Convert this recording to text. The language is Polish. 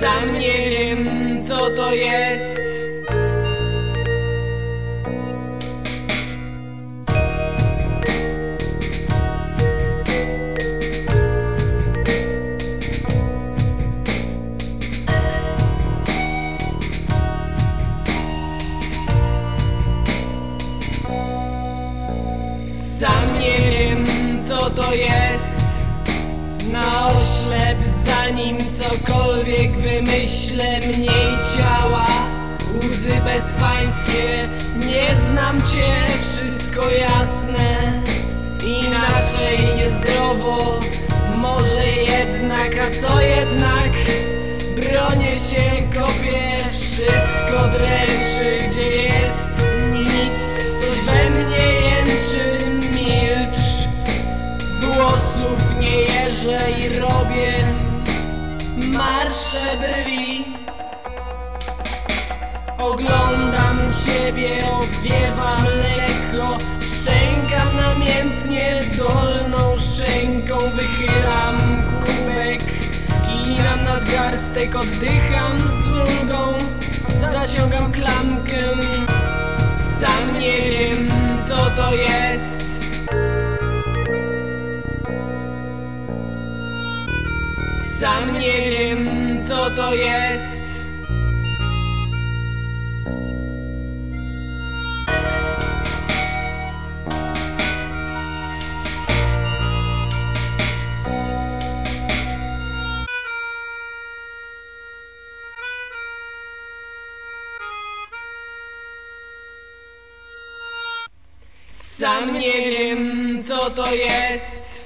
Sam nie wiem co to jest. Sam nie wiem co to jest. Na oślep zanim cokolwiek wymyślę Mniej ciała, łzy bezpańskie. Nie znam cię, wszystko jasne. Inaczej niezdrowo Może jednak, a co jednak? Bronię się, kopię, wszystko dręczy Gdzie jest nic, coś we mnie jęczy Milcz, włosów nie jeżę i robię Marsze brwi. Oglądam ciebie, owiewam lekko Szczękam namiętnie dolną szczęką Wychylam kubek, skinam nadgarstek Oddycham z ulgą, zaciągam klamkę Sam nie wiem co to jest. Sam nie co to jest. Sam nie wiem co to jest